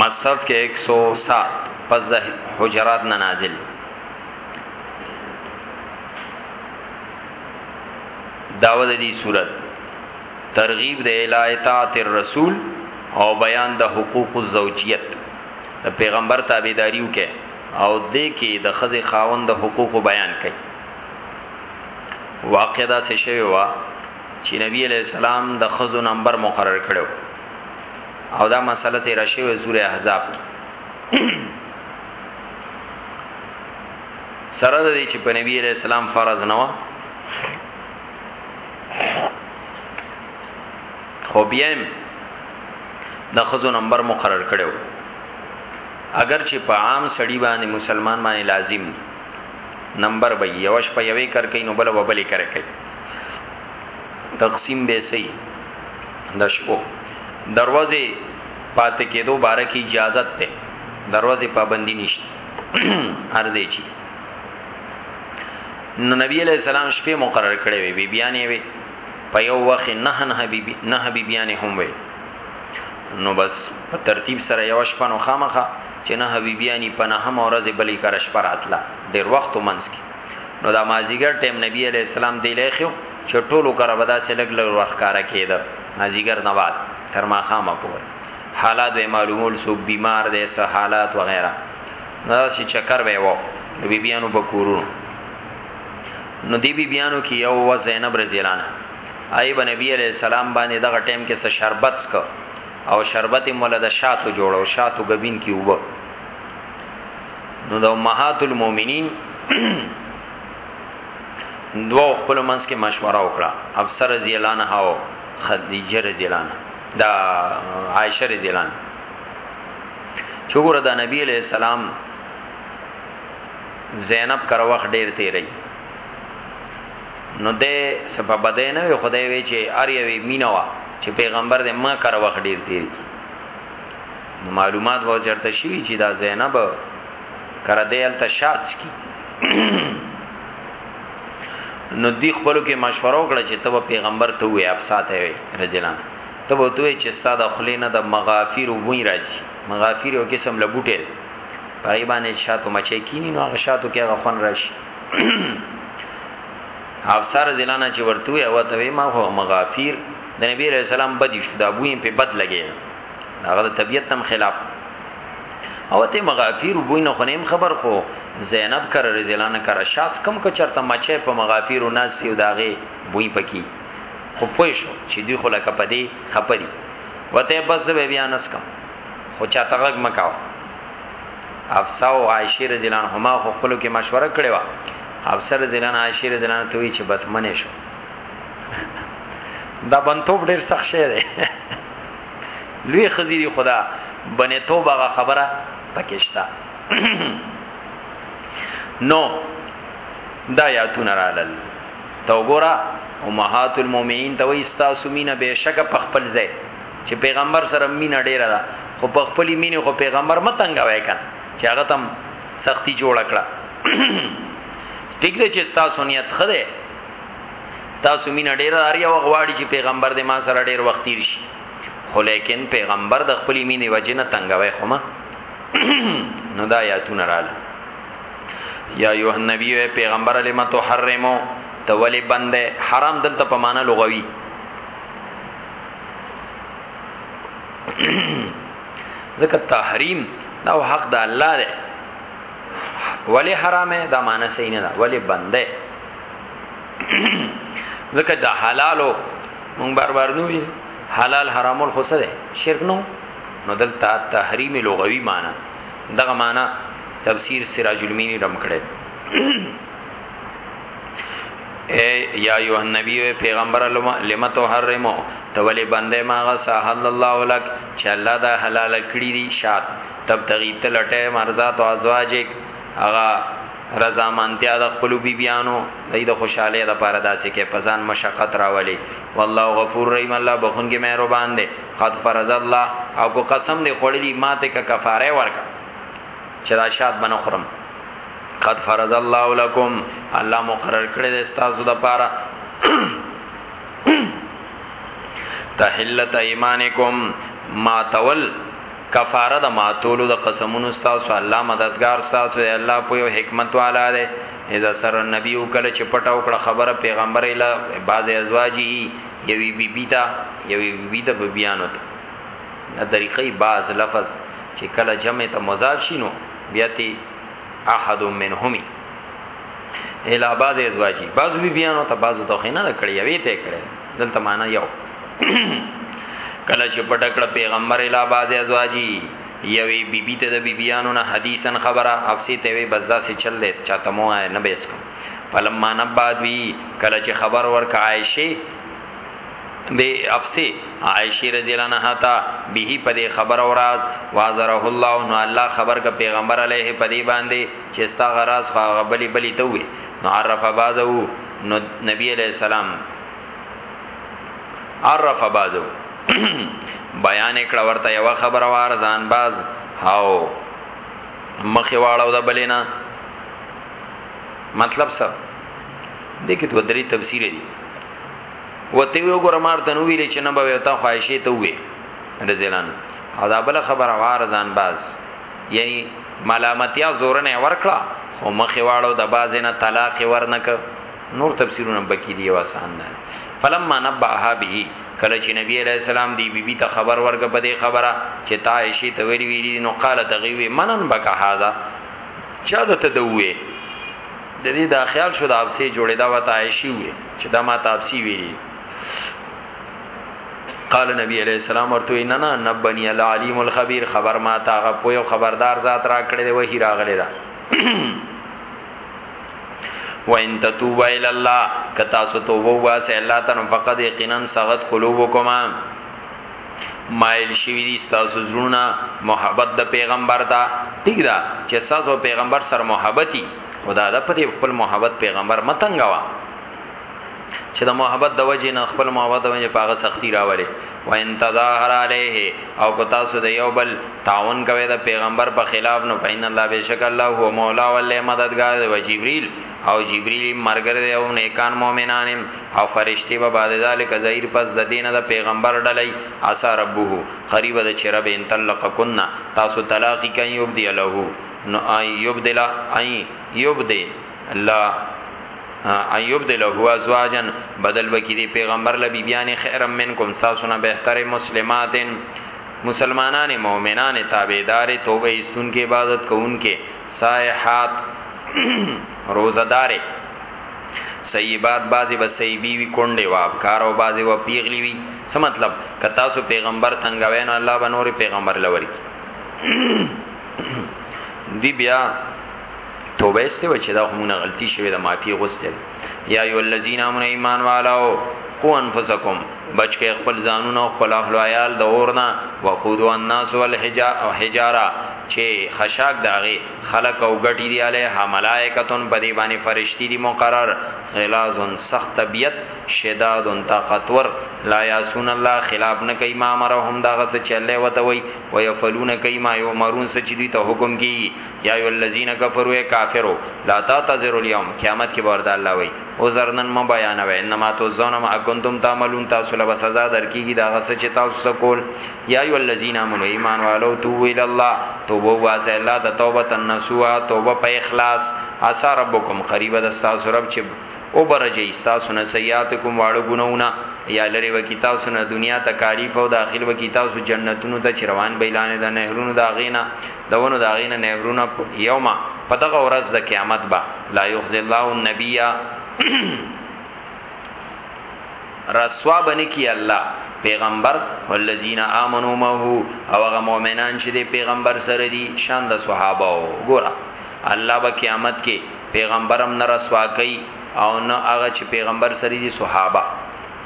مصحف کې 107 پس د حجرات نه نازل داوود دی صورت ترغیب د الایتات الرسول او بیان د حقوق الزوجیت د پیغمبر تابعداریو کې او د کې د خزه خاوند د حقوق بیان کړي واقعدا څه شوی و چې نبی علیه السلام د ښځو نمبر مقرر کړی وو او دا مسله تېره شوې سورې احزاب کې سره د دې چې په نبی عليه السلام فرض نه و خو بیا د خزو نمبر مقرر کړو اگر چې په عام سړی باندې مسلمان باندې لازم نمبر به یو شپه یوې کر کوي نو بل به بلې کر کوي تقسیم به سي د شپو دروازه پاتې کېدو باره کې اجازه ده دروازه پابندي نشته ارزه چی نو نبی علیہ السلام شپې مقرر کړې وي بیبيانې وي په یو وخت نه نه بیبي نه بیبيانې هم وي نو بس په ترتیب سره یو شپه نو خامخا چې نه حبیبیانی په نهم ورځ بلې کار شپه راتله ډیر وخت منځ کې نو دا مازیګر ټیم نبی علی السلام دی لخیو چې ټولو کر ودا سه لګ لګ وخت کار کېده مازیګر نه بعد تر ما خامه پور حالات به معلومول سو بیمار دي سه حالات وغیرہ نو چې چکر به وو بیبیانو بکورو نو دی بیبیانو کې یو و زینب رضی الله عنها ای به نبی علیه السلام باندې دغه ټیم کې څه شربت څکه او شربت یې مولا د شاتو جوړ او شاتو ګبین کې وبه نو د امهات المؤمنین دوه خپل منځ کې مشوره وکړه افسر رضی الله عنها او خدیجه رضی الله عنها دا عائشه رضی الله عنها چې ګوره د نبی علیہ السلام زینب کر وخت ډیر تیرې نو دی څه په بدۍ نه وی خو دی وی چی هر یو یی مینه وه چی پیغمبر دی ما کره وخت ډیر تیر کی نو معلومات به چرته شوی چی دا زینب کره دی هلته شاد څکی نو دی خپلو کې مشوره وکړه چې ته پیغمبر ته وې افسا ته وې رجلان ته به توې چې ستاد خلینه د مغافیر وې راځي مغافیر یو قسم لبوټه پای باندې شاتو مچې کینی نو هغه شاتو کې هغه خون راشي افسر رضی الله عنه چې ورته وی او ته وی ما خو مغافیر د نبی علیہ السلام بدی شو دا بویم په بد لګی هغه د طبیعت تم خلاف او ته مغافیر بوینه خو نیم خبر خو زینب کر رضی الله عنه کر شاف کم کو چرته مچه په مغافیر ناس سی داغه بوی پکی خو پوه شو چې دوی خو لکه پدی خپدی وته بس به بیا نس کم خو چاته غږ مکاو حفصه او عائشه رضی الله عنهما خو خپلو کې مشوره کړې و حفصه رضی الله عنها عائشه رضی الله عنها ته وی چې بتمنې شو دا بنتوب ډیر سخت شی دی لوی خزيري خدا بنې توبه غا خبره پکېشتا نو دا یاتون رالل تو ګورا امهات المؤمنین ته وي استاسو مینه بهشکه په خپل ځای چې پیغمبر سره مینه ډیره ده خو په خپلې مینې خو پیغمبر مه تنګوی کنه چې هغه تم سختی جوړه کړه ټیک ده چې تاسو نیت ښه دی تاسو مینه ډیره لري او غواړي چې پیغمبر دې ما سره ډیر وخت تیر شي خو لیکن پیغمبر د خپلې مینې وجه نه تنګوي خو ما نو دا یاتونه رااله یا ایه النبی اے پیغمبر لما تحرمو ته ولی بنده حرام دلته په معنا لغوي ځکه تحریم دا حق د الله دی ولی حرامه دا معنی صحیح نه ده ولی بنده ځکه د حلالو مونږ بار بار نو حلال حرامول خو څه ده شرک نو نو دلته تحریم لغوي معنی دغه معنی تفسیر سراج المنی رم کړي اے یا ایه النبی پیغمبر لم تحرمو ته ولی بندې ماغه سهل الله لك چې الله دا حلال کړی دي شات تبتغي تلټه مرزات او ازواجک اغا رضا مانتیا د خپل بیبیانو دای د خوشاله د پاره داسې کې پزان مشقت راولي والله غفور رحیم الله بخونګي مهربان دی قد فرض الله او کو قسم دی خړلی ماته ک کفاره ورک چې راشاد بنخرم قد فرض الله لكم الله مقرر کړی دی تاسو د پاره تحلت ایمانکم ما تول کفاره د ما تول د قسمونو تاسو الله مددگار تاسو دی الله په یو حکمت والا دی اذا سر النبی وکړه چې پټاو کړه خبره پیغمبر اله بعض ازواجی یوی بی بی تا یوی بی بی تا بیانو ته د طریقې بعض لفظ چې کله جمع ته مضاف شینو بیا تی احد منهم الا بعض ازواجی بعض بی بیانو ته بعض دوخه نه کړی یوی ته کړی دلته معنا یو کله چې پټکړه پیغمبر الا بعض ازواجی یوی بی بی ته د بی بیانو نه حدیثن خبره افسی ته وی بزدا سي چل دی چاته مو نه بیس فلما نباد وی کله چې خبر ورک عائشه بی افسی عائشی رضی الله عنها ته به په دې خبر او راز وازره الله نو الله خبر ک پیغمبر علیه په دې باندې چې ستا غراز خو هغه بلی بلی ته وی نو عرف بعضه نو نبی علیه السلام عرف بعضه بیان کړه ورته یو خبر وار ځان باز هاو مخې واړو د بلینا مطلب څه دې کې دوه درې تفسیر دي وتی وی وګوره مار ته نو ویلی چې نه به وی تا خواهشی ته وی د زیلان او دا بل خبره وار ځان باز یعنی ملامتیا زورنه ورکړه خو مخې واړو د باز نه طلاق ورنک نور تفسیرونه بکی دی واسان نه فلما نباها به کله چې نبی علیہ السلام دی بیبی ته خبر ورګه په دې خبره چې تا عائشه ته ویلی ویلی نو قالت غیوی منن بک هاذا چا د تدوی د دې دا خیال شو دا ابسې جوړې دا وته عائشی وې چې دا ما ته ابسې ویلي قال نبی علیہ السلام ورته نه نه نبنی العلیم الخبیر خبر ما تا غ پوی خبردار ذات را کړی دی وحی راغلی دا وان تتوب الى الله کتا سو توبه واسه الله تن فقد یقینا سغت قلوبکما مایل شوی دی ستاسو زړونه محبت د پیغمبر ته ټیک ده چې ستاسو پیغمبر سره محبتي خدا ده په دې خپل محبت پیغمبر متنګوا چې د محبت د وجې نه خپل محبت د وجې پاغه سختی راولي و ان تظاهر علیه او کو تاسو د یو بل تعاون کوي د پیغمبر په خلاف نو پاین الله بشک الله هو مولا ولې مددگار دی و جبريل او جبريل يې ملګری دی او نيکان مؤمنان يې او فرشتې به بعد ذلک ظهير پس د دې نه د پيغمبر ډله يي، عسي ربه، قريبه ده چې رب يې ان طلقکن، تاسو طلاقي که ان يبدي له، نو ان يبدل، ان يبدي له، ان يبدي له ازواجا، بدل به کړي دې پيغمبر له بيبيانې خيرا منکم، ستاسو نه بهترې مسلمات، مسلمانانې مؤمنانې تابعدارې توبه ايستونکې عبادت کوونکې. صائحات روزه دارې صیبات بعضی به صیبی وی کونډې و ابکار او بعضی و پیغلی وی څه مطلب که تاسو پیغمبر تنګوي نو الله به نور پیغمبر لوري دی بیا توبه استو چې دا همونه غلطی شوی د معافی غوښتل یا ایو الذین آمنوا ایمان والو قو انفسکم بچ کې خپل ځانونه او خپل اهل عیال د اورنا وقودو الناس والحجاره چې خشاک داغه خلق او غټی دی علیه ملائکتون په دی باندې فرشتي دي مقرر غلاظن سخت طبیعت شداد طاقتور لا یاسون الله خلاف نه کوي ما مرهم داغه څه چلې وته وي ويفلون کوي ما یو مرون څه چې دي ته حکم کیږي یا ایها الذین کفروا ای کافرو لا تعتذروا الیوم قیامت کې به ورته الله وایي عذر نن مه بیانوئ انما تجزون ما کنتم تعملون تاسو له به سزا درکېږي د هغه څه چې تاسو څه کول یا ایها الذین آمنوا ایمان والو توبو الی الله توبه وباسئ الله ته توبه نصوحا توبه په اخلاص عسا ربکم قریبه د ستاسو رب چې وبرجئ ستاسو نه سیئاتکم واړه ګناهونه یا لري وکي تاسو نه دنیا تکالیف او داخل وکي تاسو جنتونو ته چروان بیلانه د نهرونو دا غینا د ونو د هغې نه نهرونه یوم، په دغه ورځ د قیامت به، لا یخزی الله النبی، رسوا به نه کړي الله پیغمبر، والذین آمنوا معه، او هغه مؤمنان چې د پیغمبر سره دي، شان د صحابهوو. ګوره! الله به قیامت کې پیغمبر هم نه رسوا کوي او نه هغه چې پیغمبر سره دي، صحابه.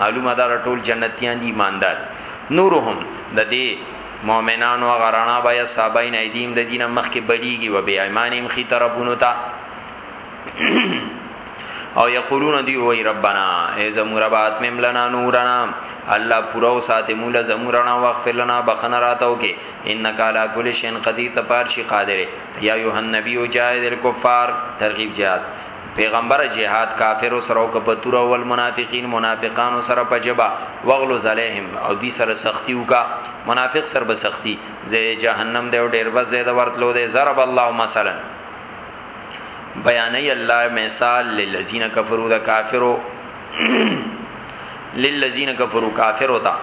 معلومه ده دا ټول جنتیان دي ایماندار نورهم ددې مؤمنانو هغه رڼا به یسعی بین ایدیهم ددی نه مخکې بلیږي و بایمانهم ښي طرفونو ته او یقولون دی وای ربنا ای زمو رب اتمم لنا نورنا الله پورا وساته مولا زمو رڼا واغفر لنا بخنه راتاو کې انک علی کل شین قدیر تپار شي قادر یا ایه النبی جاهد الکفار ترغیب جهاد پیغمبره جهاد کافرو سره وکړه په توره والمنافقین منافقانو سره په ژبه واغلظ علیهم او دوی سره سختي وکړه منافق سره به سختي ځای یې جهنم دی او ډیربد ځای د ورتلو دی ضرب الله مثلا بیانوي الله مثال للذین کفروا د کافرو للذین کفروا کافرو ته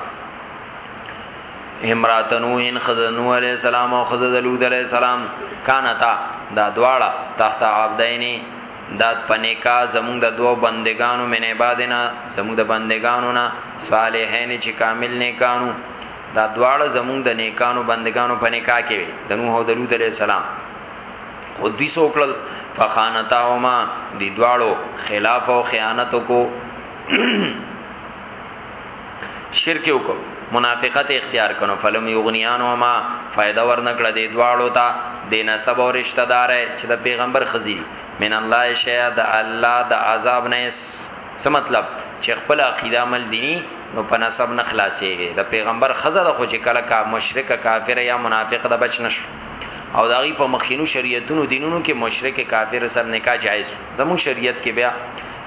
امرات نوح خذ نوح علیہ السلام او خذ لوط علیہ السلام کانتا دا دواړه تحت عبدین دا پنیکا زموږ د دوو بندگانو من عبادنا زموږ د بندگانو نه صالحین چې کامل نیکانو دا دواړه زموږ د نیکانو بندگانو پنیکا کې د نوح او د لوط علیہ السلام خو دوی سوکړل فخانتاهما دی دواړو خلاف او خیانت کو شرک یې وکړ، منافقت یې اختیار کړ، نو فلم یغني عنهما، فایده ور نه کړه دې دواړو ته، دې نسب او رشته داره، چې د پیغمبر ښځې دي، من الله شیئا، د الله د عذاب نه هېڅ، څه مطلب، چې خپله عقیده عمل دیني، نو په نسب نه خلاصېږی، د پیغمبر ښځه ده، خو چې کله کا مشرک کافر یا منافق ده بچ نه شو، او د هغوی په مخکینو شریعتونو، دینونو، کې مشرک کافر سره نکاح جائز وو، زموږ شریعت کې بیا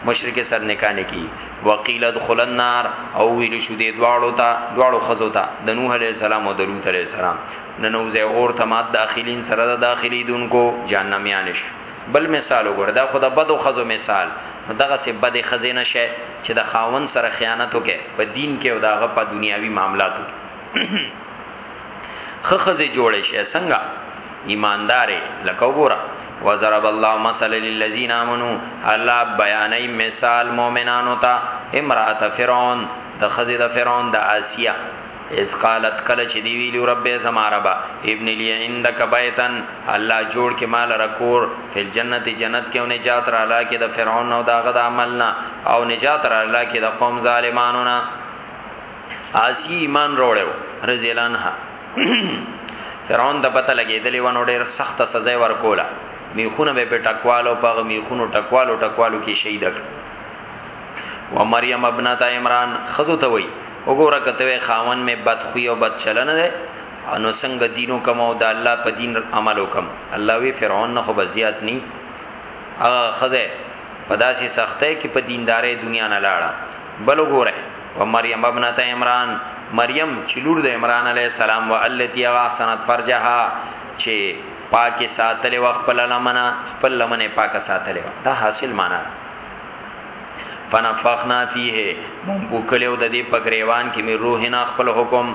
مشرک سره نکاح نه کېږي. وقیل ادخلا النار او ویل شو دې دواړو ته دواړو خزو ته د نوح علی السلام او د لوط علی السلام ننوځي اور ته مات داخلین سره د داخلي دونکو جهنميان شي بل مثال وګوره دا خو د بدو خزو مثال نو دغه سه بد خزینه شه چې د خاون سره خیانت وکړي په دین کې او داغه په دنیاوی معاملاتو خخزه جوړې شي څنګه ایماندارې لکه وګوره وضرب الله مثل للذین آمنو الله بیانې مثال مؤمنانو ته امراه فرعون د خزه د فرعون د آسیا اذ قالت کله چې دی ویلو رب زما رب ابن لی عندك بیتن الله جوړ کې مال رکور فل جنت جنت کې او نجات را لا کې د فرعون او داغه د عملنا او نجات را لا کې د قوم ظالمانو نه عاصی ایمان روړې و رضی الله عنها فرعون د پته لګېدلې و نو ډېر سخت سزا ورکوله میخونه به په ټکوالو په میخونو ټکوالو ټکوالو کې شهید کړ و مریم ابنت عمران خذو ته وای وګوره کته خاون مې بد خوې او بد چلن ده انو څنګه دینو کوم او د الله په دین عمل وکم الله وی فرعون نه خو بزیات ني هغه خزه پداسي سختۍ کې په دیندارې دنیا نه لاړه بل ګوره و مریم ابنت عمران مریم چې لور د عمران علی السلام و التي احسنت فرجها چې پاکه ساتلې و خپل لمنه خپل لمنه پاکه ساتلې و دا حاصل معنا فنفخنا فيه مونږ وکړو د دې پګریوان کې مې روحنا خپل حکم